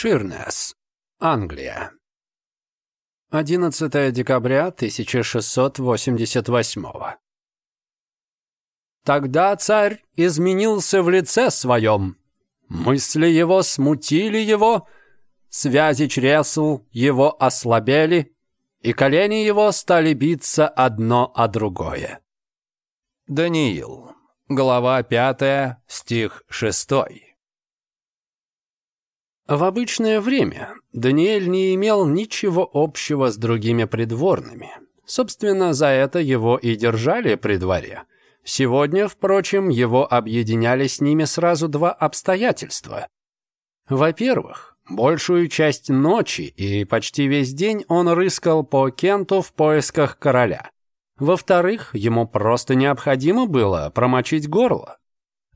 Ширнес, Англия. 11 декабря 1688 Тогда царь изменился в лице своем. Мысли его смутили его, связи чресл его ослабели, и колени его стали биться одно о другое. Даниил, глава 5, стих 6. В обычное время Даниэль не имел ничего общего с другими придворными. Собственно, за это его и держали при дворе. Сегодня, впрочем, его объединяли с ними сразу два обстоятельства. Во-первых, большую часть ночи и почти весь день он рыскал по Кенту в поисках короля. Во-вторых, ему просто необходимо было промочить горло.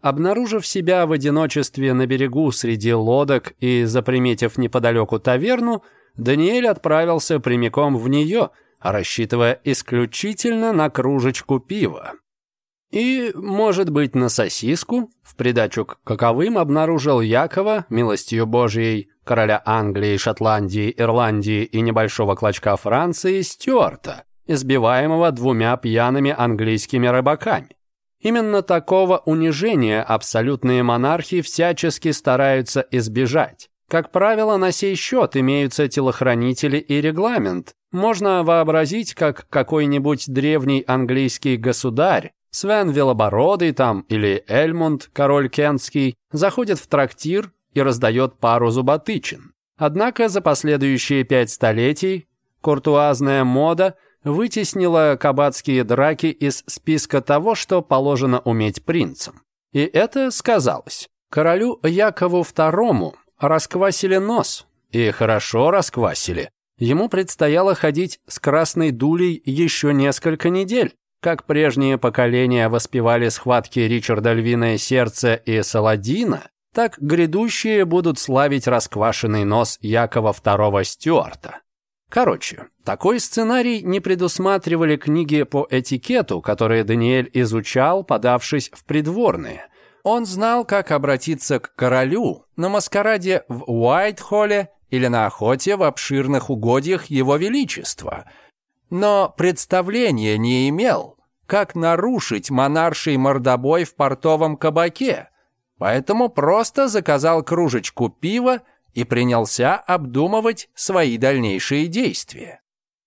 Обнаружив себя в одиночестве на берегу среди лодок и заприметив неподалеку таверну, Даниэль отправился прямиком в нее, рассчитывая исключительно на кружечку пива. И, может быть, на сосиску, в придачу к каковым обнаружил Якова, милостью Божьей, короля Англии, Шотландии, Ирландии и небольшого клочка Франции Стюарта, избиваемого двумя пьяными английскими рыбаками. Именно такого унижения абсолютные монархи всячески стараются избежать. Как правило, на сей счет имеются телохранители и регламент. Можно вообразить, как какой-нибудь древний английский государь, Свен Велобородый там или Эльмунд, король Кентский, заходит в трактир и раздает пару зуботычин. Однако за последующие пять столетий куртуазная мода – вытеснила кабацкие драки из списка того, что положено уметь принцам. И это сказалось. Королю Якову II расквасили нос, и хорошо расквасили. Ему предстояло ходить с красной дулей еще несколько недель. Как прежние поколения воспевали схватки Ричарда Львиное Сердце и Саладина, так грядущие будут славить расквашенный нос Якова II Стюарта. Короче, такой сценарий не предусматривали книги по этикету, которые Даниэль изучал, подавшись в придворные. Он знал, как обратиться к королю на маскараде в Уайт-Холле или на охоте в обширных угодьях его величества. Но представления не имел, как нарушить монарший мордобой в портовом кабаке, поэтому просто заказал кружечку пива и принялся обдумывать свои дальнейшие действия.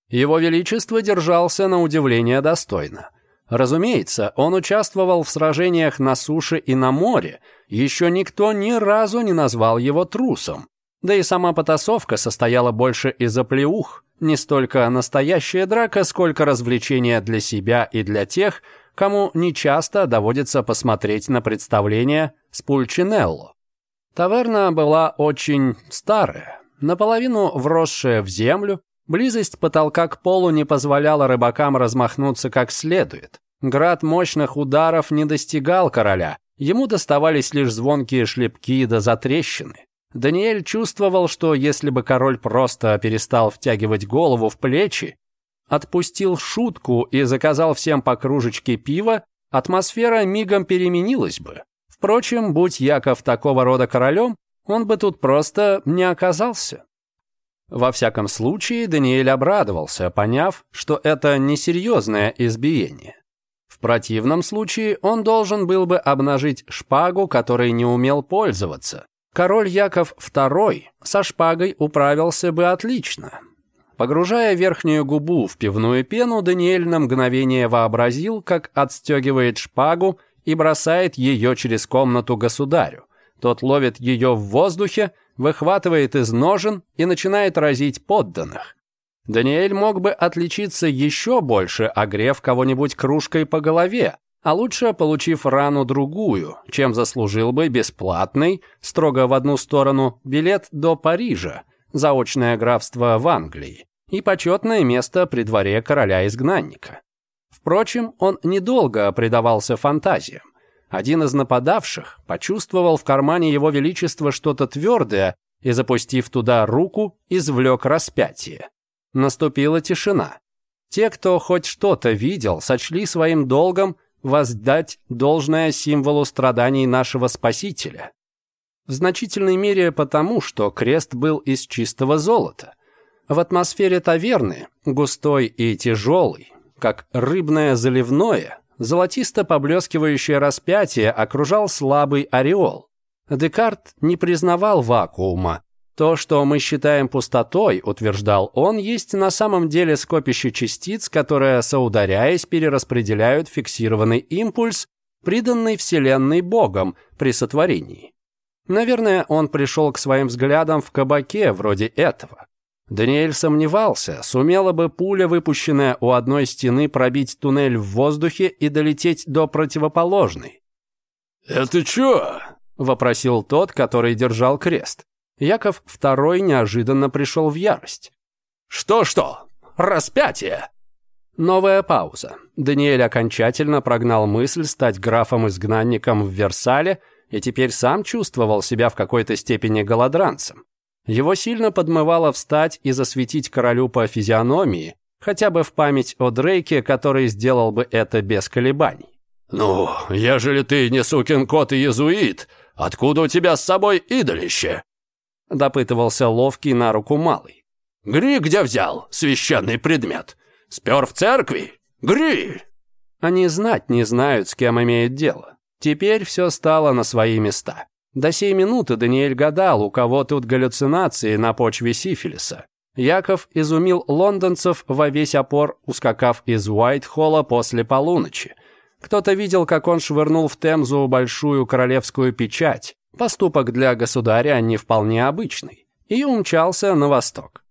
Его Величество держался на удивление достойно. Разумеется, он участвовал в сражениях на суше и на море, еще никто ни разу не назвал его трусом. Да и сама потасовка состояла больше из оплеух, не столько настоящая драка, сколько развлечение для себя и для тех, кому нечасто доводится посмотреть на представление с Пульчинелло. Таверна была очень старая, наполовину вросшая в землю. Близость потолка к полу не позволяла рыбакам размахнуться как следует. Град мощных ударов не достигал короля, ему доставались лишь звонкие шлепки до да затрещины. Даниэль чувствовал, что если бы король просто перестал втягивать голову в плечи, отпустил шутку и заказал всем по кружечке пива, атмосфера мигом переменилась бы. Впрочем, будь Яков такого рода королем, он бы тут просто не оказался. Во всяком случае, Даниэль обрадовался, поняв, что это несерьезное избиение. В противном случае он должен был бы обнажить шпагу, которой не умел пользоваться. Король Яков II со шпагой управился бы отлично. Погружая верхнюю губу в пивную пену, Даниэль на мгновение вообразил, как отстегивает шпагу и бросает ее через комнату государю. Тот ловит ее в воздухе, выхватывает из ножен и начинает разить подданных. Даниэль мог бы отличиться еще больше, огрев кого-нибудь кружкой по голове, а лучше получив рану другую, чем заслужил бы бесплатный, строго в одну сторону, билет до Парижа, заочное графство в Англии и почетное место при дворе короля-изгнанника. Впрочем, он недолго предавался фантазиям. Один из нападавших почувствовал в кармане его величества что-то твердое и, запустив туда руку, извлек распятие. Наступила тишина. Те, кто хоть что-то видел, сочли своим долгом воздать должное символу страданий нашего Спасителя. В значительной мере потому, что крест был из чистого золота. В атмосфере таверны, густой и тяжелый, как рыбное заливное, золотисто-поблескивающее распятие окружал слабый ореол. Декарт не признавал вакуума. То, что мы считаем пустотой, утверждал он, есть на самом деле скопище частиц, которые, соударяясь, перераспределяют фиксированный импульс, приданный Вселенной Богом при сотворении. Наверное, он пришел к своим взглядам в кабаке вроде этого. Даниэль сомневался, сумела бы пуля, выпущенная у одной стены, пробить туннель в воздухе и долететь до противоположной. «Это чё?» – вопросил тот, который держал крест. Яков второй неожиданно пришел в ярость. «Что-что? Распятие!» Новая пауза. Даниэль окончательно прогнал мысль стать графом-изгнанником в Версале и теперь сам чувствовал себя в какой-то степени голодранцем. Его сильно подмывало встать и засветить королю по физиономии, хотя бы в память о Дрейке, который сделал бы это без колебаний. «Ну, ежели ты не сукин кот и езуит, откуда у тебя с собой идолище?» Допытывался ловкий на руку малый. «Гри где взял священный предмет? Спер в церкви? Гри!» Они знать не знают, с кем имеют дело. Теперь все стало на свои места. До сей минуты Даниэль гадал, у кого тут галлюцинации на почве сифилиса. Яков изумил лондонцев во весь опор, ускакав из Уайтхолла после полуночи. Кто-то видел, как он швырнул в Темзу большую королевскую печать, поступок для государя не вполне обычный, и умчался на восток.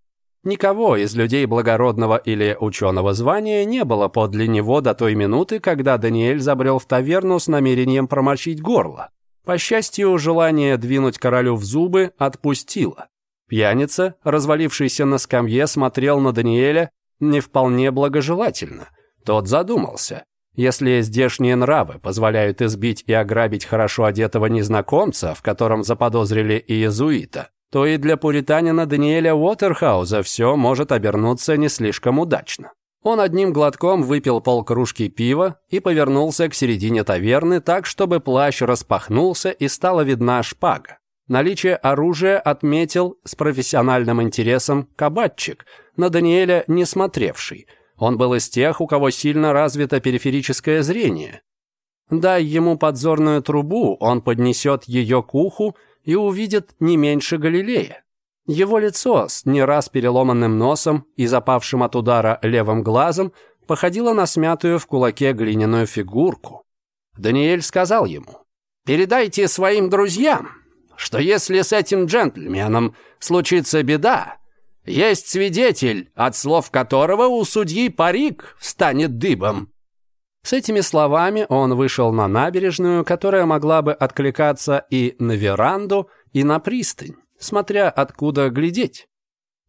Никого из людей благородного или ученого звания не было подле него до той минуты, когда Даниэль забрел в таверну с намерением промочить горло. По счастью, желание двинуть королю в зубы отпустило. Пьяница, развалившийся на скамье, смотрел на Даниэля не вполне благожелательно. Тот задумался. Если здешние нравы позволяют избить и ограбить хорошо одетого незнакомца, в котором заподозрили и иезуита, то и для пуританина Даниэля Уотерхауза все может обернуться не слишком удачно. Он одним глотком выпил полкружки пива и повернулся к середине таверны так, чтобы плащ распахнулся и стала видна шпага. Наличие оружия отметил с профессиональным интересом кабатчик, на Даниэля не смотревший. Он был из тех, у кого сильно развито периферическое зрение. Дай ему подзорную трубу, он поднесет ее к уху и увидит не меньше Галилея. Его лицо с не раз переломанным носом и запавшим от удара левым глазом походило на смятую в кулаке глиняную фигурку. Даниэль сказал ему, «Передайте своим друзьям, что если с этим джентльменом случится беда, есть свидетель, от слов которого у судьи парик станет дыбом». С этими словами он вышел на набережную, которая могла бы откликаться и на веранду, и на пристань смотря откуда глядеть.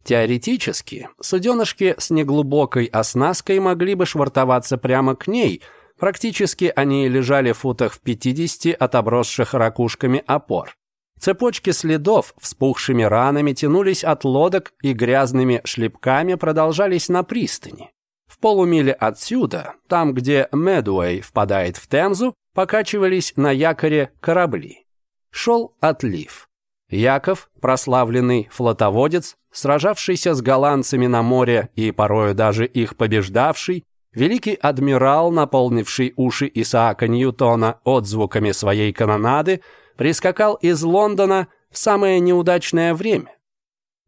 Теоретически, суденышки с неглубокой оснасткой могли бы швартоваться прямо к ней, практически они лежали в футах в 50 от обросших ракушками опор. Цепочки следов вспухшими ранами тянулись от лодок и грязными шлепками продолжались на пристани. В полумиле отсюда, там, где Медуэй впадает в Темзу, покачивались на якоре корабли. Шел отлив. Яков, прославленный флотоводец, сражавшийся с голландцами на море и порою даже их побеждавший, великий адмирал, наполнивший уши Исаака Ньютона отзвуками своей канонады, прискакал из Лондона в самое неудачное время.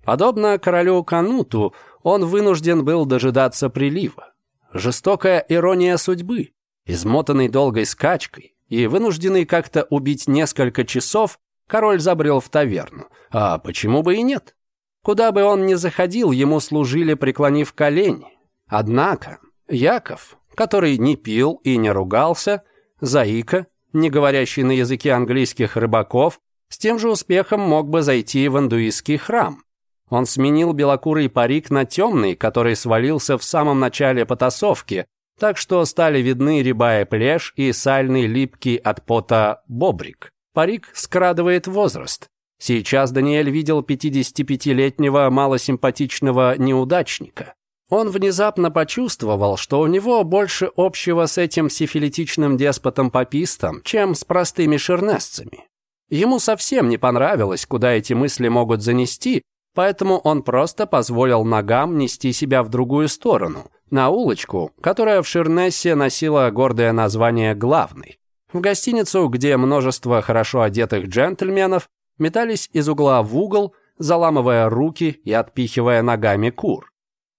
Подобно королю Кануту, он вынужден был дожидаться прилива. Жестокая ирония судьбы, измотанный долгой скачкой и вынужденный как-то убить несколько часов, король забрел в таверну. А почему бы и нет? Куда бы он ни заходил, ему служили, преклонив колени. Однако Яков, который не пил и не ругался, Заика, не говорящий на языке английских рыбаков, с тем же успехом мог бы зайти в индуистский храм. Он сменил белокурый парик на темный, который свалился в самом начале потасовки, так что стали видны рябая плешь и сальный липкий от пота бобрик. Парик скрадывает возраст. Сейчас Даниэль видел 55-летнего малосимпатичного неудачника. Он внезапно почувствовал, что у него больше общего с этим сифилитичным деспотом Папистом, чем с простыми шернесцами. Ему совсем не понравилось, куда эти мысли могут занести, поэтому он просто позволил ногам нести себя в другую сторону, на улочку, которая в Ширнессе носила гордое название «Главной». В гостиницу, где множество хорошо одетых джентльменов метались из угла в угол, заламывая руки и отпихивая ногами кур.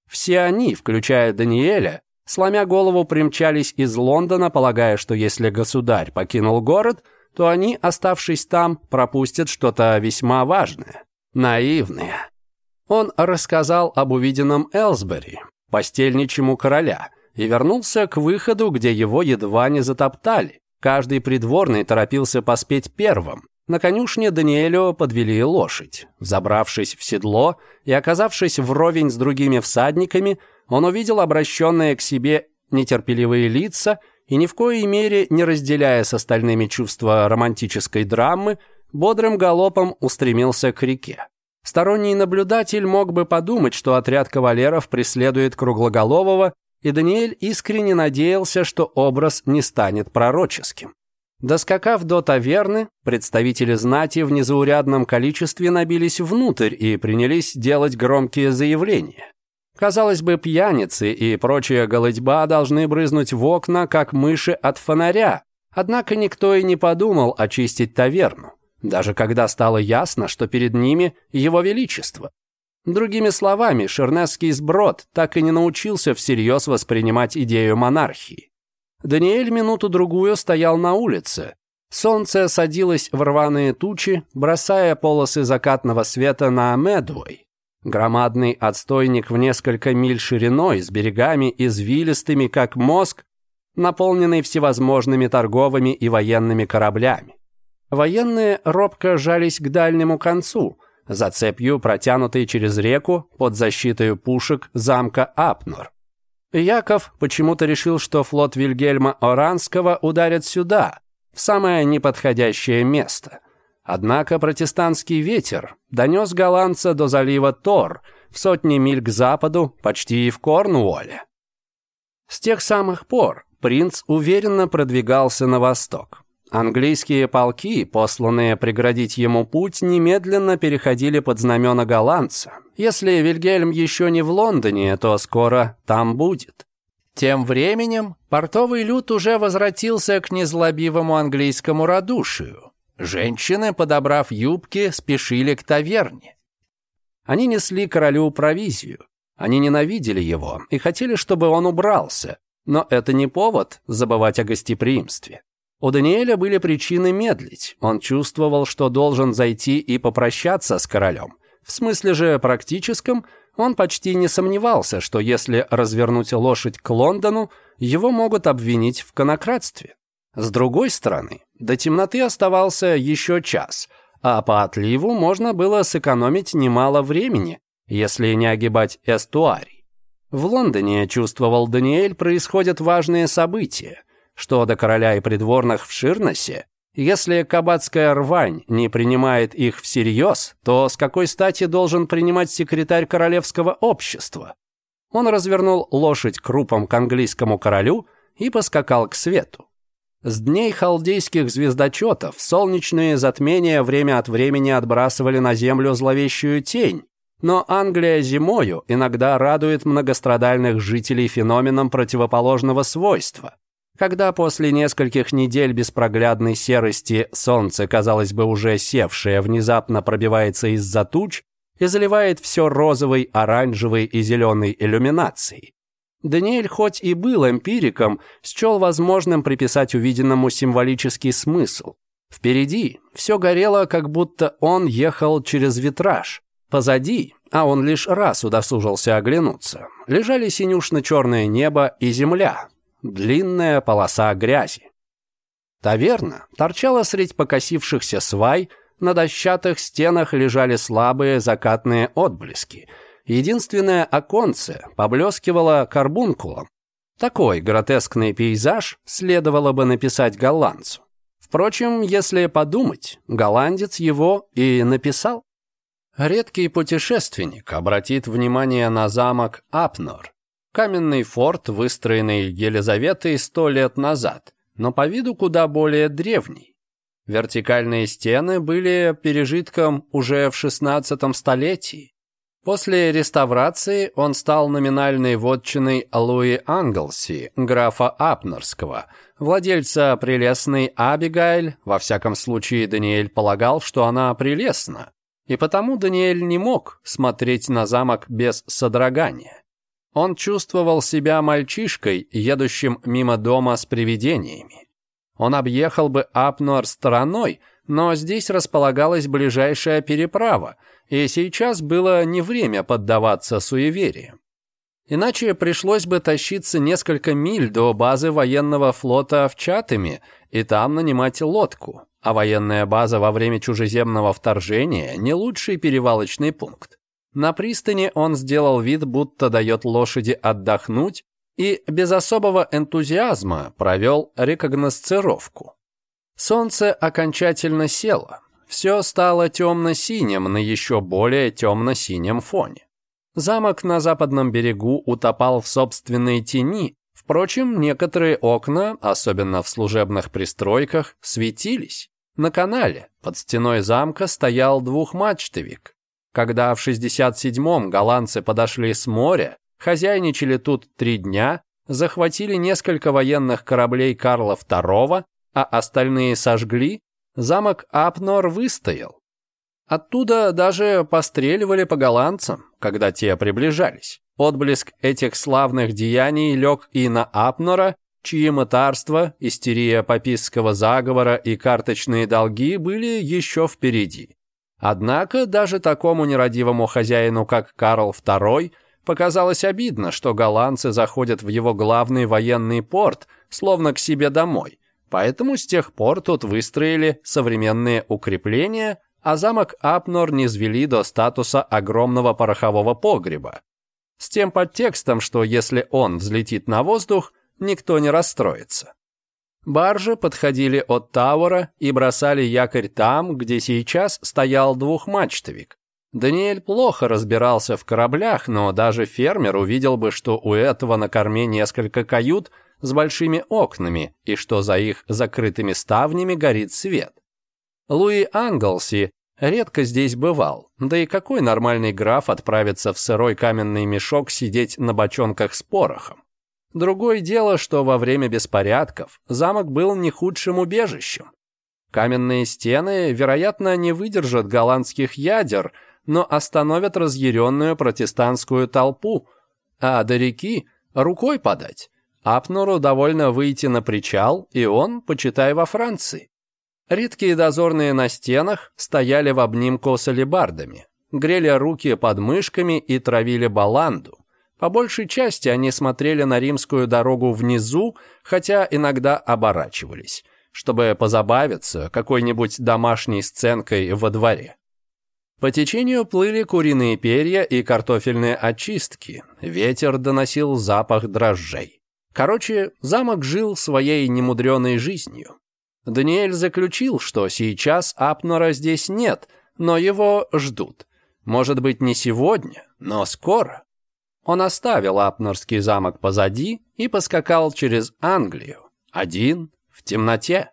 Все они, включая Даниэля, сломя голову, примчались из Лондона, полагая, что если государь покинул город, то они, оставшись там, пропустят что-то весьма важное. Наивные. Он рассказал об увиденном Элсбери, постельничему короля, и вернулся к выходу, где его едва не затоптали, Каждый придворный торопился поспеть первым. На конюшне Даниэлю подвели лошадь. Забравшись в седло и оказавшись вровень с другими всадниками, он увидел обращенные к себе нетерпеливые лица и ни в коей мере не разделяя с остальными чувства романтической драмы, бодрым галопом устремился к реке. Сторонний наблюдатель мог бы подумать, что отряд кавалеров преследует круглоголового и Даниэль искренне надеялся, что образ не станет пророческим. Доскакав до таверны, представители знати в незаурядном количестве набились внутрь и принялись делать громкие заявления. Казалось бы, пьяницы и прочая голытьба должны брызнуть в окна, как мыши от фонаря, однако никто и не подумал очистить таверну, даже когда стало ясно, что перед ними его величество, Другими словами, шернесский сброд так и не научился всерьез воспринимать идею монархии. Даниэль минуту-другую стоял на улице. Солнце садилось в рваные тучи, бросая полосы закатного света на Медуэй. Громадный отстойник в несколько миль шириной, с берегами извилистыми, как мозг, наполненный всевозможными торговыми и военными кораблями. Военные робко жались к дальнему концу – за цепью, протянутой через реку под защитой пушек замка Апнор. Яков почему-то решил, что флот Вильгельма Оранского ударит сюда, в самое неподходящее место. Однако протестантский ветер донес голландца до залива Тор, в сотни миль к западу, почти и в Корнуолле. С тех самых пор принц уверенно продвигался на восток. Английские полки, посланные преградить ему путь, немедленно переходили под знамена голландца. Если Вильгельм еще не в Лондоне, то скоро там будет. Тем временем портовый люд уже возвратился к незлобивому английскому радушию. Женщины, подобрав юбки, спешили к таверне. Они несли королю провизию. Они ненавидели его и хотели, чтобы он убрался. Но это не повод забывать о гостеприимстве. У Даниэля были причины медлить. Он чувствовал, что должен зайти и попрощаться с королем. В смысле же практическом, он почти не сомневался, что если развернуть лошадь к Лондону, его могут обвинить в конократстве. С другой стороны, до темноты оставался еще час, а по отливу можно было сэкономить немало времени, если не огибать эстуарий. В Лондоне, чувствовал Даниэль, происходят важные события – что до короля и придворных в Ширносе, если кабацкая рвань не принимает их всерьез, то с какой стати должен принимать секретарь королевского общества? Он развернул лошадь крупом к английскому королю и поскакал к свету. С дней халдейских звездочетов солнечные затмения время от времени отбрасывали на землю зловещую тень, но Англия зимою иногда радует многострадальных жителей феноменом противоположного свойства. Когда после нескольких недель беспроглядной серости солнце, казалось бы, уже севшее, внезапно пробивается из-за туч и заливает все розовой, оранжевой и зеленой иллюминацией. Даниэль, хоть и был эмпириком, счел возможным приписать увиденному символический смысл. Впереди все горело, как будто он ехал через витраж. Позади, а он лишь раз удосужился оглянуться, лежали синюшно-черное небо и земля, длинная полоса грязи. Таверна торчала средь покосившихся свай, на дощатых стенах лежали слабые закатные отблески. Единственное оконце поблескивало карбункулом. Такой гротескный пейзаж следовало бы написать голландцу. Впрочем, если подумать, голландец его и написал. Редкий путешественник обратит внимание на замок Апнор, Каменный форт, выстроенный Елизаветой сто лет назад, но по виду куда более древний. Вертикальные стены были пережитком уже в 16 столетии. После реставрации он стал номинальной вотчиной Луи Англси, графа Апнерского, владельца прелестной Абигайль, во всяком случае Даниэль полагал, что она прелестна, и потому Даниэль не мог смотреть на замок без содрогания. Он чувствовал себя мальчишкой, едущим мимо дома с привидениями. Он объехал бы Апнуар стороной, но здесь располагалась ближайшая переправа, и сейчас было не время поддаваться суевериям. Иначе пришлось бы тащиться несколько миль до базы военного флота в Чатами и там нанимать лодку, а военная база во время чужеземного вторжения – не лучший перевалочный пункт. На пристани он сделал вид, будто дает лошади отдохнуть, и без особого энтузиазма провел рекогносцировку. Солнце окончательно село, все стало темно-синим на еще более темно-синем фоне. Замок на западном берегу утопал в собственной тени, впрочем, некоторые окна, особенно в служебных пристройках, светились. На канале под стеной замка стоял двухмачтовик, когда в 67-м голландцы подошли с моря, хозяйничали тут три дня, захватили несколько военных кораблей Карла II, а остальные сожгли, замок Апнор выстоял. Оттуда даже постреливали по голландцам, когда те приближались. Отблеск этих славных деяний лег и на Апнора, чьи мытарства, истерия папистского заговора и карточные долги были еще впереди. Однако даже такому нерадивому хозяину, как Карл II, показалось обидно, что голландцы заходят в его главный военный порт, словно к себе домой. Поэтому с тех пор тут выстроили современные укрепления, а замок Апнор низвели до статуса огромного порохового погреба. С тем подтекстом, что если он взлетит на воздух, никто не расстроится. Баржи подходили от Тауэра и бросали якорь там, где сейчас стоял двухмачтовик. Даниэль плохо разбирался в кораблях, но даже фермер увидел бы, что у этого на корме несколько кают с большими окнами и что за их закрытыми ставнями горит свет. Луи Англси редко здесь бывал, да и какой нормальный граф отправится в сырой каменный мешок сидеть на бочонках с порохом? Другое дело, что во время беспорядков замок был не худшим убежищем. Каменные стены, вероятно, не выдержат голландских ядер, но остановят разъяренную протестантскую толпу. А до реки рукой подать. Апнуру довольно выйти на причал, и он, почитай, во Франции. Редкие дозорные на стенах стояли в обнимку с алебардами, грели руки под мышками и травили баланду. По большей части они смотрели на римскую дорогу внизу, хотя иногда оборачивались, чтобы позабавиться какой-нибудь домашней сценкой во дворе. По течению плыли куриные перья и картофельные очистки, ветер доносил запах дрожжей. Короче, замок жил своей немудреной жизнью. Даниэль заключил, что сейчас Апнора здесь нет, но его ждут. Может быть, не сегодня, но скоро. Он оставил Апнорский замок позади и поскакал через Англию, один, в темноте.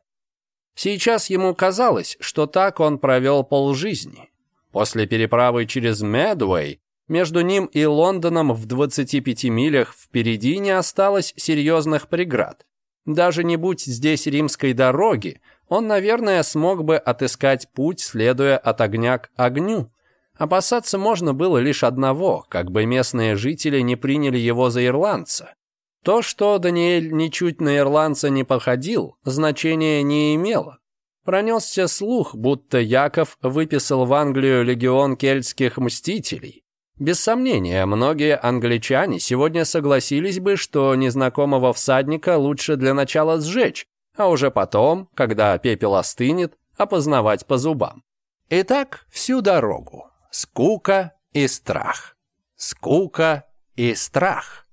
Сейчас ему казалось, что так он провел полжизни. После переправы через Медуэй между ним и Лондоном в 25 милях впереди не осталось серьезных преград. Даже не будь здесь римской дороги, он, наверное, смог бы отыскать путь, следуя от огня к огню. Опасаться можно было лишь одного, как бы местные жители не приняли его за ирландца. То, что Даниэль ничуть на ирландца не походил, значения не имело. Пронесся слух, будто Яков выписал в Англию легион кельтских мстителей. Без сомнения, многие англичане сегодня согласились бы, что незнакомого всадника лучше для начала сжечь, а уже потом, когда пепел остынет, опознавать по зубам. И так всю дорогу. Скука и страх. Скука и страх.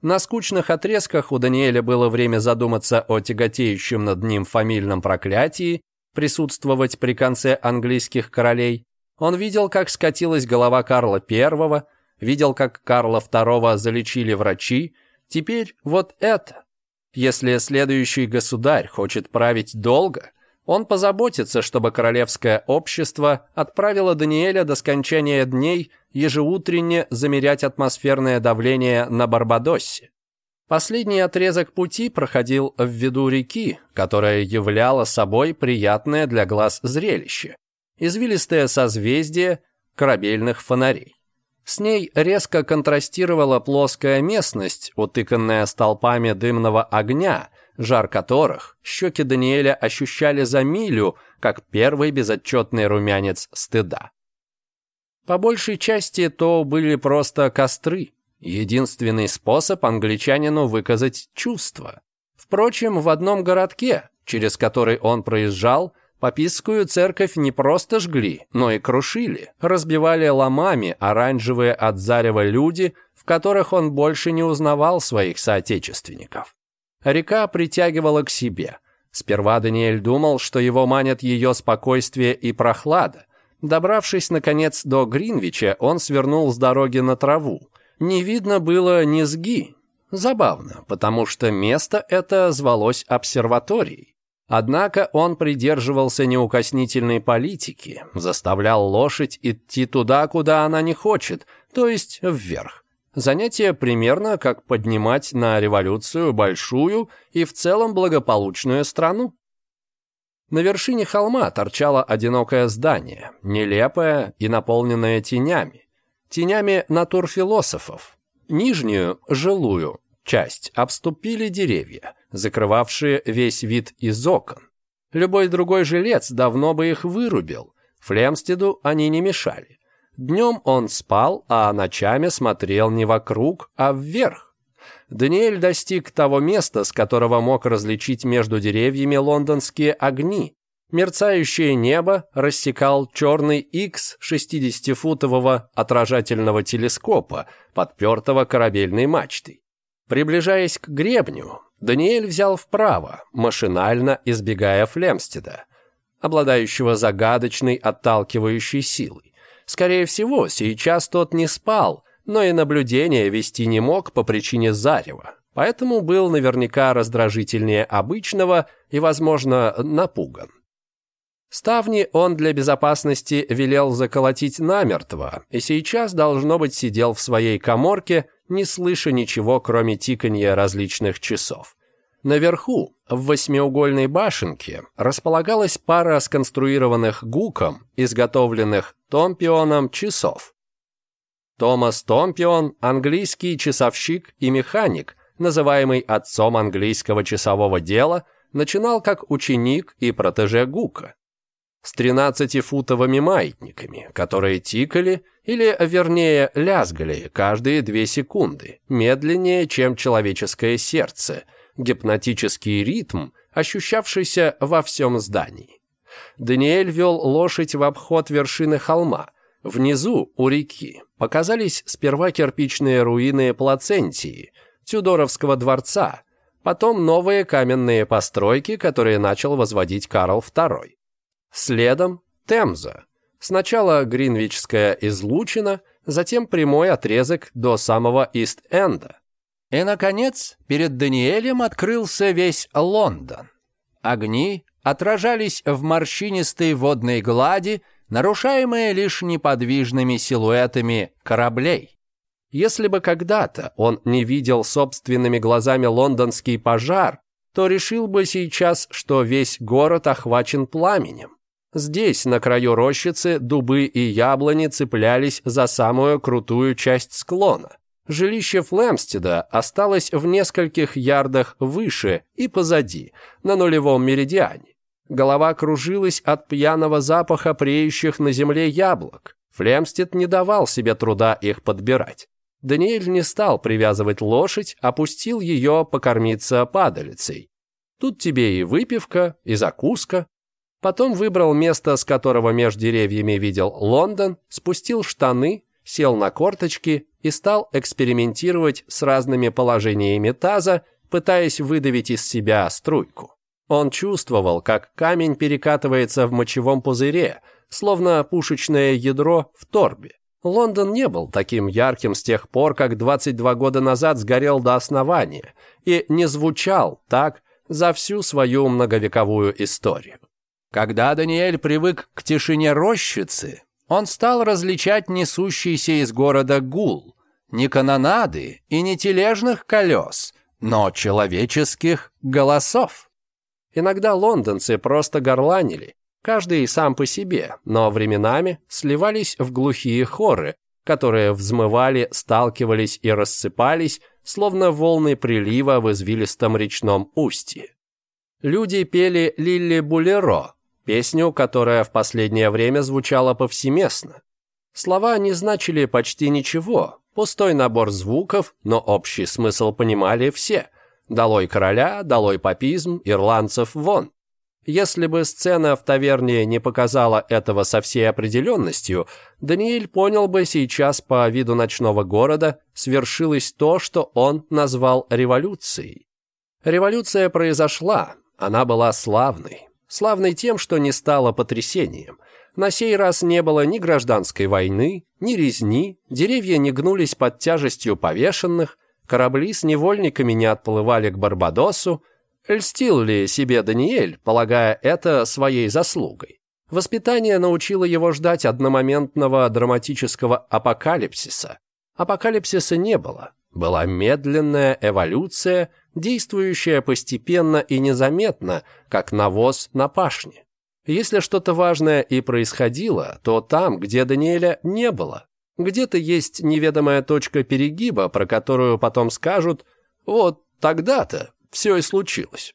На скучных отрезках у Даниэля было время задуматься о тяготеющем над ним фамильном проклятии, присутствовать при конце английских королей. Он видел, как скатилась голова Карла I, видел, как Карла II залечили врачи. Теперь вот это. Если следующий государь хочет править долго, он позаботится, чтобы королевское общество отправило Даниэля до скончания дней ежеутренне замерять атмосферное давление на Барбадосе. Последний отрезок пути проходил в виду реки, которая являла собой приятное для глаз зрелище. Извилистое созвездие корабельных фонарей. С ней резко контрастировала плоская местность, утыканная столпами дымного огня, жар которых щеки Даниэля ощущали за милю, как первый безотчетный румянец стыда. По большей части то были просто костры, единственный способ англичанину выказать чувства. Впрочем, в одном городке, через который он проезжал, Папистскую церковь не просто жгли, но и крушили, разбивали ломами оранжевые от зарева люди, в которых он больше не узнавал своих соотечественников. Река притягивала к себе. Сперва Даниэль думал, что его манят ее спокойствие и прохлада. Добравшись, наконец, до Гринвича, он свернул с дороги на траву. Не видно было низги. Забавно, потому что место это звалось обсерваторией. Однако он придерживался неукоснительной политики, заставлял лошадь идти туда, куда она не хочет, то есть вверх. Занятие примерно как поднимать на революцию большую и в целом благополучную страну. На вершине холма торчало одинокое здание, нелепое и наполненное тенями. Тенями натурфилософов. Нижнюю, жилую, часть обступили деревья, закрывавшие весь вид из окон. Любой другой жилец давно бы их вырубил. Флемстеду они не мешали. Днем он спал, а ночами смотрел не вокруг, а вверх. Даниэль достиг того места, с которого мог различить между деревьями лондонские огни. Мерцающее небо рассекал черный X 60-футового отражательного телескопа, подпертого корабельной мачтой. Приближаясь к гребню, Даниэль взял вправо, машинально избегая Флемстеда, обладающего загадочной отталкивающей силой. Скорее всего, сейчас тот не спал, но и наблюдения вести не мог по причине зарева, поэтому был наверняка раздражительнее обычного и, возможно, напуган. Ставни он для безопасности велел заколотить намертво, и сейчас, должно быть, сидел в своей коморке, не слыша ничего, кроме тиканья различных часов. Наверху, в восьмиугольной башенке, располагалась пара сконструированных гуком, изготовленных Томпионом часов. Томас Томпион – английский часовщик и механик, называемый отцом английского часового дела, начинал как ученик и протеже Гука. С 13-футовыми маятниками, которые тикали, или, вернее, лязгали каждые две секунды, медленнее, чем человеческое сердце – гипнотический ритм, ощущавшийся во всем здании. Даниэль вел лошадь в обход вершины холма. Внизу, у реки, показались сперва кирпичные руины Плацентии, Тюдоровского дворца, потом новые каменные постройки, которые начал возводить Карл II. Следом Темза. Сначала Гринвичская излучина, затем прямой отрезок до самого Ист-Энда. И, наконец, перед Даниэлем открылся весь Лондон. Огни отражались в морщинистой водной глади, нарушаемые лишь неподвижными силуэтами кораблей. Если бы когда-то он не видел собственными глазами лондонский пожар, то решил бы сейчас, что весь город охвачен пламенем. Здесь, на краю рощицы, дубы и яблони цеплялись за самую крутую часть склона. Жилище Флемстеда осталось в нескольких ярдах выше и позади, на нулевом меридиане. Голова кружилась от пьяного запаха преющих на земле яблок. Флемстед не давал себе труда их подбирать. Даниэль не стал привязывать лошадь, опустил ее покормиться падалицей. Тут тебе и выпивка, и закуска. Потом выбрал место, с которого между деревьями видел Лондон, спустил штаны, сел на корточки и стал экспериментировать с разными положениями таза, пытаясь выдавить из себя струйку. Он чувствовал, как камень перекатывается в мочевом пузыре, словно пушечное ядро в торбе. Лондон не был таким ярким с тех пор, как 22 года назад сгорел до основания, и не звучал так за всю свою многовековую историю. Когда Даниэль привык к тишине рощицы, он стал различать несущийся из города гул, не канонады и не тележных колес, но человеческих голосов. Иногда лондонцы просто горланили, каждый сам по себе, но временами сливались в глухие хоры, которые взмывали, сталкивались и рассыпались, словно волны прилива в извилистом речном устье. Люди пели «Лилли Булеро», Песню, которая в последнее время звучала повсеместно. Слова не значили почти ничего, пустой набор звуков, но общий смысл понимали все. Долой короля, долой папизм, ирландцев вон. Если бы сцена в таверне не показала этого со всей определенностью, Даниэль понял бы сейчас по виду ночного города свершилось то, что он назвал революцией. Революция произошла, она была славной славной тем, что не стало потрясением. На сей раз не было ни гражданской войны, ни резни, деревья не гнулись под тяжестью повешенных, корабли с невольниками не отплывали к Барбадосу. Льстил ли себе Даниэль, полагая это своей заслугой? Воспитание научило его ждать одномоментного драматического апокалипсиса. Апокалипсиса не было. Была медленная эволюция, действующая постепенно и незаметно, как навоз на пашне. Если что-то важное и происходило, то там, где Даниэля не было. Где-то есть неведомая точка перегиба, про которую потом скажут «вот тогда-то все и случилось».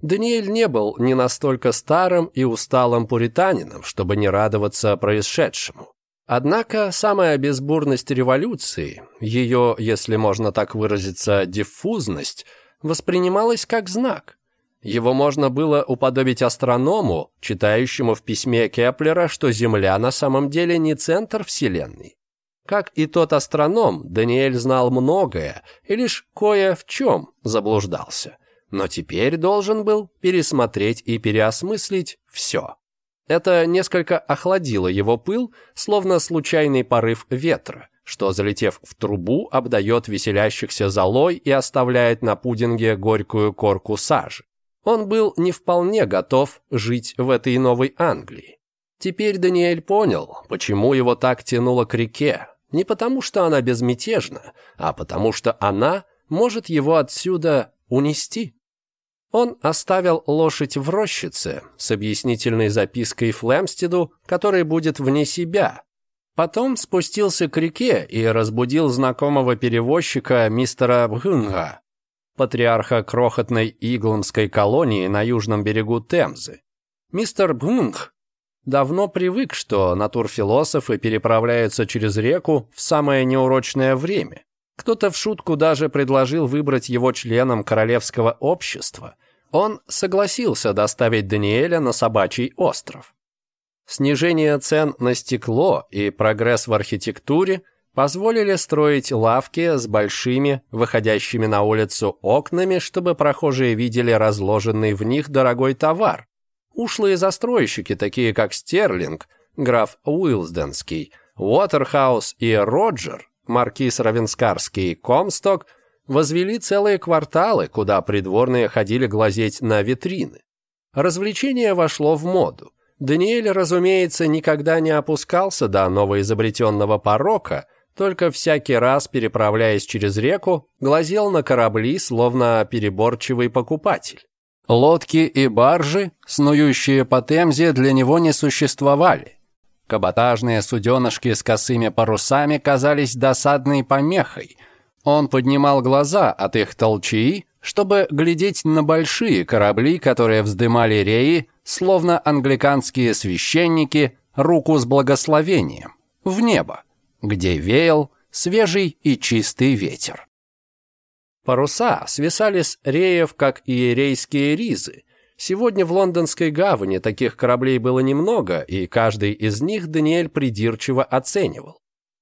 Даниэль не был не настолько старым и усталым пуританином, чтобы не радоваться происшедшему. Однако самая безбурность революции, ее, если можно так выразиться, диффузность – воспринималось как знак. Его можно было уподобить астроному, читающему в письме Кеплера, что Земля на самом деле не центр Вселенной. Как и тот астроном, Даниэль знал многое и лишь кое в чем заблуждался. Но теперь должен был пересмотреть и переосмыслить все. Это несколько охладило его пыл, словно случайный порыв ветра – что, залетев в трубу, обдает веселящихся золой и оставляет на пудинге горькую корку сажи. Он был не вполне готов жить в этой новой Англии. Теперь Даниэль понял, почему его так тянуло к реке. Не потому, что она безмятежна, а потому, что она может его отсюда унести. Он оставил лошадь в рощице с объяснительной запиской Флемстеду, который будет вне себя, Потом спустился к реке и разбудил знакомого перевозчика мистера Бхунга, патриарха крохотной игломской колонии на южном берегу Темзы. Мистер Бхунг давно привык, что натурфилософы переправляются через реку в самое неурочное время. Кто-то в шутку даже предложил выбрать его членом королевского общества. Он согласился доставить Даниэля на собачий остров. Снижение цен на стекло и прогресс в архитектуре позволили строить лавки с большими, выходящими на улицу окнами, чтобы прохожие видели разложенный в них дорогой товар. Ушлые застройщики, такие как Стерлинг, граф Уилсденский, Уотерхаус и Роджер, маркиз Равенскарский и Комсток, возвели целые кварталы, куда придворные ходили глазеть на витрины. Развлечение вошло в моду. Даниэль, разумеется, никогда не опускался до новоизобретенного порока, только всякий раз, переправляясь через реку, глазел на корабли, словно переборчивый покупатель. Лодки и баржи, снующие по Темзе, для него не существовали. Каботажные суденышки с косыми парусами казались досадной помехой. Он поднимал глаза от их толчии, чтобы глядеть на большие корабли, которые вздымали реи, словно англиканские священники, руку с благословением, в небо, где веял свежий и чистый ветер. Паруса свисали с реев, как иерейские ризы. Сегодня в лондонской гавани таких кораблей было немного, и каждый из них Даниэль придирчиво оценивал.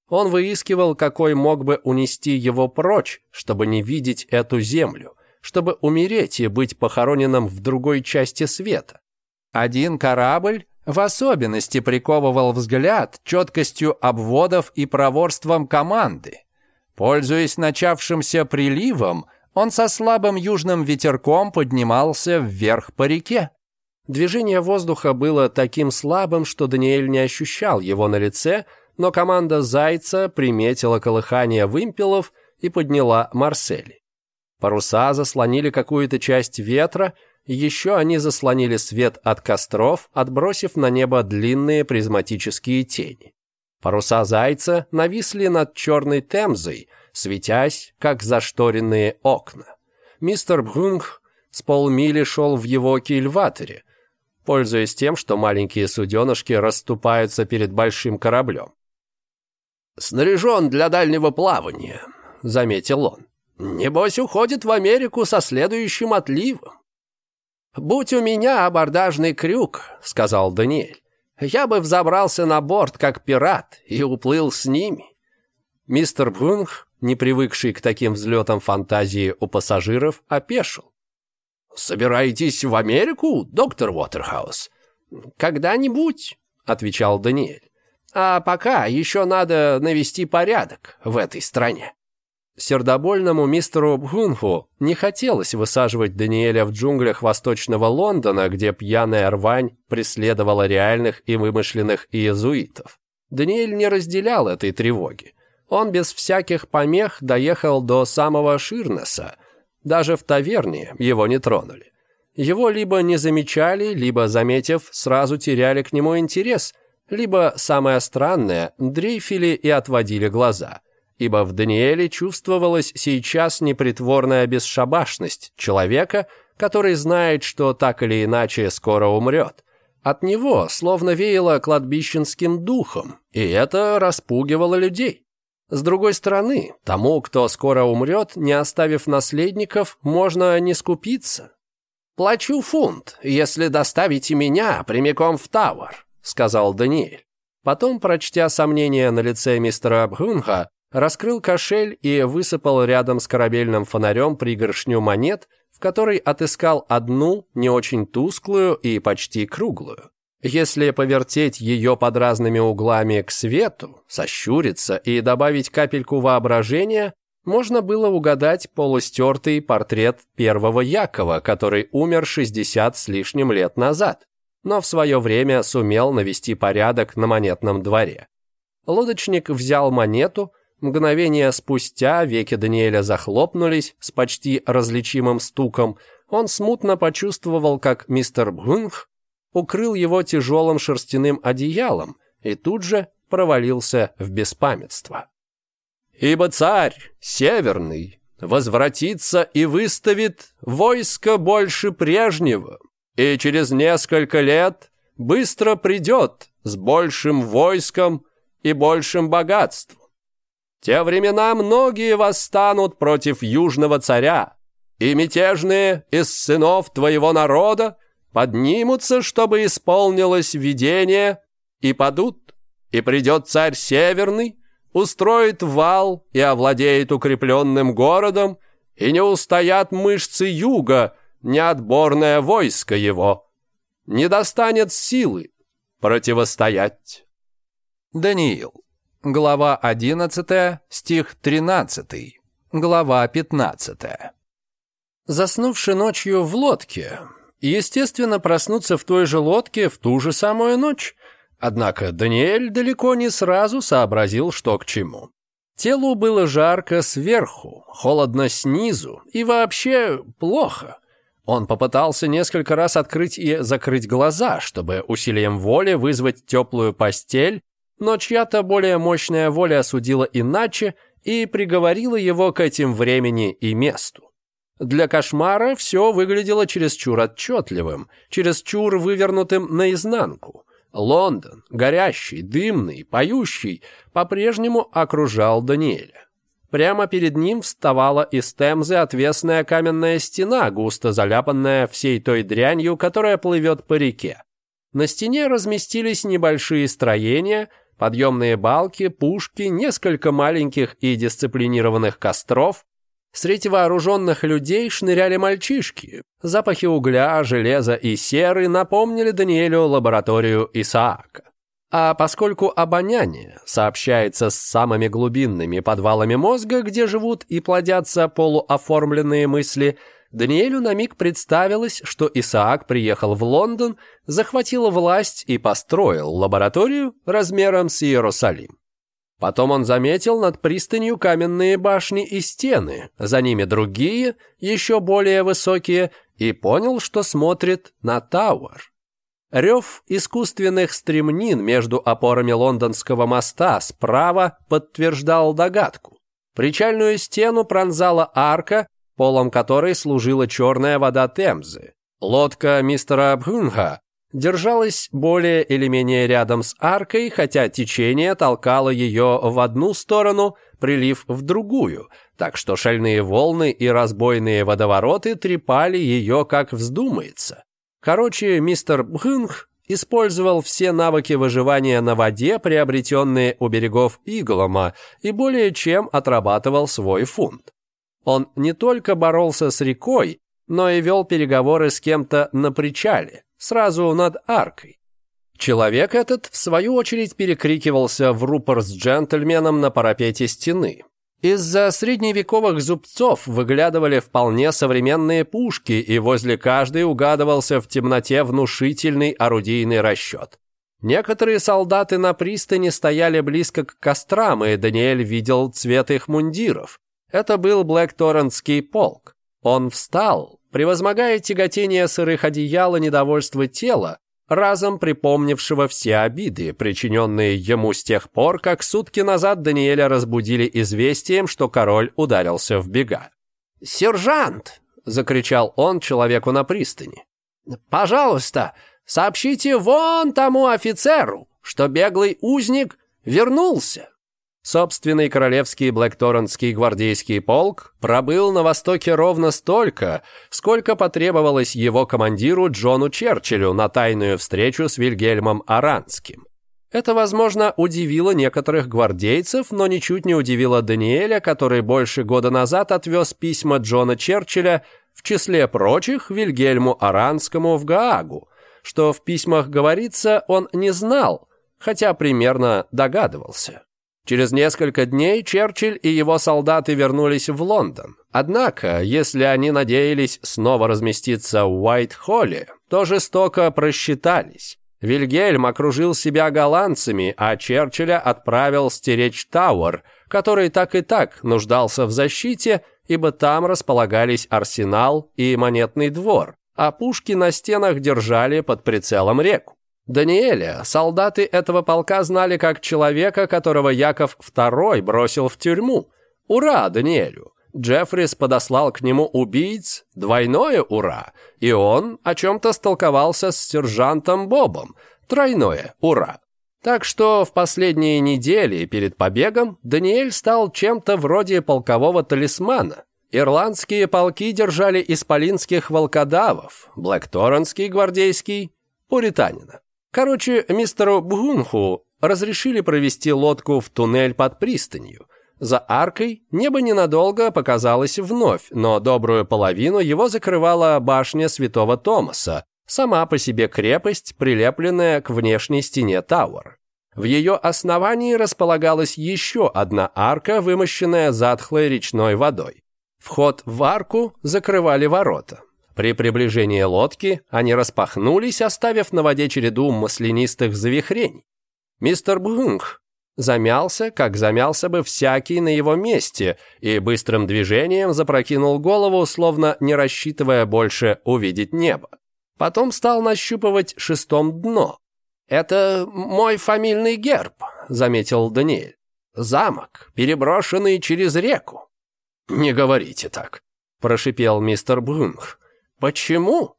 Он выискивал, какой мог бы унести его прочь, чтобы не видеть эту землю чтобы умереть и быть похороненным в другой части света. Один корабль в особенности приковывал взгляд четкостью обводов и проворством команды. Пользуясь начавшимся приливом, он со слабым южным ветерком поднимался вверх по реке. Движение воздуха было таким слабым, что Даниэль не ощущал его на лице, но команда «Зайца» приметила колыхание вымпелов и подняла Марсели. Паруса заслонили какую-то часть ветра, еще они заслонили свет от костров, отбросив на небо длинные призматические тени. Паруса зайца нависли над черной темзой, светясь, как зашторенные окна. Мистер Брунг с полмили шел в его кильватере, пользуясь тем, что маленькие суденышки расступаются перед большим кораблем. «Снаряжен для дальнего плавания», — заметил он. Небось, уходит в Америку со следующим отливом. «Будь у меня абордажный крюк», — сказал Даниэль, «я бы взобрался на борт, как пират, и уплыл с ними». Мистер Брунг, не привыкший к таким взлетам фантазии у пассажиров, опешил. «Собираетесь в Америку, доктор Уотерхаус?» «Когда-нибудь», — отвечал Даниэль. «А пока еще надо навести порядок в этой стране». Сердобольному мистеру Бхунху не хотелось высаживать Даниэля в джунглях восточного Лондона, где пьяная рвань преследовала реальных и вымышленных иезуитов. Даниэль не разделял этой тревоги. Он без всяких помех доехал до самого Ширнеса. Даже в таверне его не тронули. Его либо не замечали, либо, заметив, сразу теряли к нему интерес, либо, самое странное, дрейфили и отводили глаза – ибо в Даниэле чувствовалась сейчас непритворная бесшабашность человека, который знает, что так или иначе скоро умрет. От него словно веяло кладбищенским духом, и это распугивало людей. С другой стороны, тому, кто скоро умрет, не оставив наследников, можно не скупиться. «Плачу фунт, если доставите меня прямиком в Тауэр», — сказал Даниэль. Потом, прочтя сомнения на лице мистера Бхунха, раскрыл кошель и высыпал рядом с корабельным фонарем пригоршню монет, в которой отыскал одну, не очень тусклую и почти круглую. Если повертеть ее под разными углами к свету, сощуриться и добавить капельку воображения, можно было угадать полустертый портрет первого Якова, который умер 60 с лишним лет назад, но в свое время сумел навести порядок на монетном дворе. Лодочник взял монету, Мгновение спустя веки Даниэля захлопнулись с почти различимым стуком. Он смутно почувствовал, как мистер Бунх укрыл его тяжелым шерстяным одеялом и тут же провалился в беспамятство. «Ибо царь северный возвратится и выставит войско больше прежнего, и через несколько лет быстро придет с большим войском и большим богатством те времена многие восстанут против южного царя, и мятежные из сынов твоего народа поднимутся, чтобы исполнилось видение, и падут, и придет царь северный, устроит вал и овладеет укрепленным городом, и не устоят мышцы юга, неотборное войско его. Не достанет силы противостоять. Даниил глава 11, стих 13, глава 15. Заснувши ночью в лодке, естественно, проснуться в той же лодке в ту же самую ночь. Однако Даниэль далеко не сразу сообразил, что к чему. Телу было жарко сверху, холодно снизу и вообще плохо. Он попытался несколько раз открыть и закрыть глаза, чтобы усилием воли вызвать теплую постель, но чья-то более мощная воля осудила иначе и приговорила его к этим времени и месту. Для кошмара все выглядело чересчур отчетливым, чересчур вывернутым наизнанку. Лондон, горящий, дымный, поющий, по-прежнему окружал Даниэля. Прямо перед ним вставала из темзы отвесная каменная стена, густо заляпанная всей той дрянью, которая плывет по реке. На стене разместились небольшие строения – подъемные балки, пушки, несколько маленьких и дисциплинированных костров. Среди вооруженных людей шныряли мальчишки. Запахи угля, железа и серы напомнили Даниэлю лабораторию Исаака. А поскольку обоняние сообщается с самыми глубинными подвалами мозга, где живут и плодятся полуоформленные мысли – Даниэлю на миг представилось, что Исаак приехал в Лондон, захватил власть и построил лабораторию размером с Иерусалим. Потом он заметил над пристанью каменные башни и стены, за ними другие, еще более высокие, и понял, что смотрит на Тауэр. Рев искусственных стремнин между опорами лондонского моста справа подтверждал догадку. Причальную стену пронзала арка, полом которой служила черная вода Темзы. Лодка мистера Бхунга держалась более или менее рядом с аркой, хотя течение толкало ее в одну сторону, прилив в другую, так что шальные волны и разбойные водовороты трепали ее, как вздумается. Короче, мистер Бхунг использовал все навыки выживания на воде, приобретенные у берегов Иглома, и более чем отрабатывал свой фунт. Он не только боролся с рекой, но и вел переговоры с кем-то на причале, сразу над аркой. Человек этот, в свою очередь, перекрикивался в рупор с джентльменом на парапете стены. Из-за средневековых зубцов выглядывали вполне современные пушки, и возле каждой угадывался в темноте внушительный орудийный расчет. Некоторые солдаты на пристани стояли близко к кострам, и Даниэль видел цвет их мундиров. Это был Блэкторрентский полк. Он встал, превозмогая тяготение сырых одеял и недовольство тела, разом припомнившего все обиды, причиненные ему с тех пор, как сутки назад Даниэля разбудили известием, что король ударился в бега. «Сержант!» — закричал он человеку на пристани. «Пожалуйста, сообщите вон тому офицеру, что беглый узник вернулся!» Собственный королевский Блэкторнский гвардейский полк пробыл на Востоке ровно столько, сколько потребовалось его командиру Джону Черчиллю на тайную встречу с Вильгельмом Аранским. Это, возможно, удивило некоторых гвардейцев, но ничуть не удивило Даниэля, который больше года назад отвез письма Джона Черчилля, в числе прочих, Вильгельму Аранскому в Гаагу, что в письмах говорится, он не знал, хотя примерно догадывался. Через несколько дней Черчилль и его солдаты вернулись в Лондон. Однако, если они надеялись снова разместиться в Уайт-Холле, то жестоко просчитались. Вильгельм окружил себя голландцами, а Черчилля отправил стеречь Тауэр, который так и так нуждался в защите, ибо там располагались арсенал и монетный двор, а пушки на стенах держали под прицелом реку. Даниэля солдаты этого полка знали как человека, которого Яков II бросил в тюрьму. Ура Даниэлю! Джеффрис подослал к нему убийц, двойное ура, и он о чем-то столковался с сержантом Бобом, тройное ура. Так что в последние недели перед побегом Даниэль стал чем-то вроде полкового талисмана. Ирландские полки держали исполинских волкодавов, блэкторонский гвардейский – пуританина. Короче, мистеру Бгунху разрешили провести лодку в туннель под пристанью. За аркой небо ненадолго показалось вновь, но добрую половину его закрывала башня святого Томаса, сама по себе крепость, прилепленная к внешней стене Тауэр. В ее основании располагалась еще одна арка, вымощенная затхлой речной водой. Вход в арку закрывали ворота. При приближении лодки они распахнулись, оставив на воде череду маслянистых завихрений. Мистер Бунг замялся, как замялся бы всякий на его месте, и быстрым движением запрокинул голову, словно не рассчитывая больше увидеть небо. Потом стал нащупывать шестом дно. «Это мой фамильный герб», — заметил Даниэль. «Замок, переброшенный через реку». «Не говорите так», — прошипел мистер Брунг. «Почему?»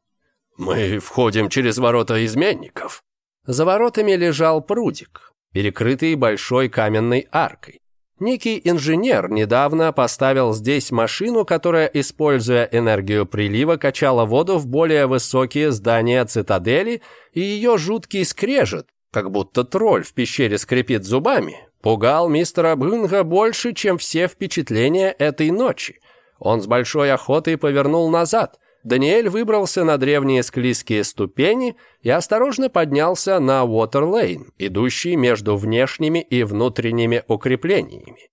«Мы входим через ворота изменников». За воротами лежал прудик, перекрытый большой каменной аркой. Некий инженер недавно поставил здесь машину, которая, используя энергию прилива, качала воду в более высокие здания цитадели, и ее жуткий скрежет, как будто тролль в пещере скрипит зубами, пугал мистера Брюнга больше, чем все впечатления этой ночи. Он с большой охотой повернул назад – Даниэль выбрался на древние склизкие ступени и осторожно поднялся на Уотерлейн, идущий между внешними и внутренними укреплениями.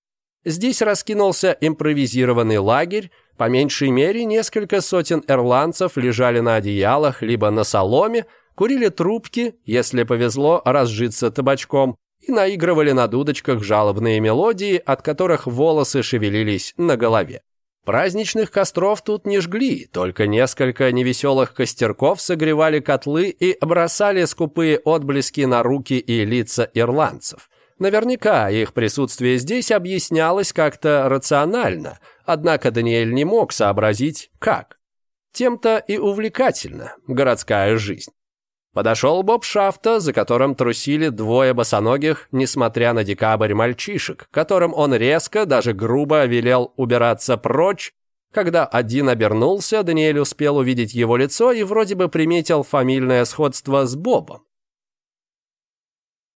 Здесь раскинулся импровизированный лагерь, по меньшей мере несколько сотен ирландцев лежали на одеялах либо на соломе, курили трубки, если повезло разжиться табачком, и наигрывали на дудочках жалобные мелодии, от которых волосы шевелились на голове. Праздничных костров тут не жгли, только несколько невеселых костерков согревали котлы и бросали скупые отблески на руки и лица ирландцев. Наверняка их присутствие здесь объяснялось как-то рационально, однако Даниэль не мог сообразить, как. Тем-то и увлекательна городская жизнь. Подошел Боб Шафта, за которым трусили двое босоногих, несмотря на декабрь мальчишек, которым он резко, даже грубо велел убираться прочь. Когда один обернулся, Даниэль успел увидеть его лицо и вроде бы приметил фамильное сходство с Бобом.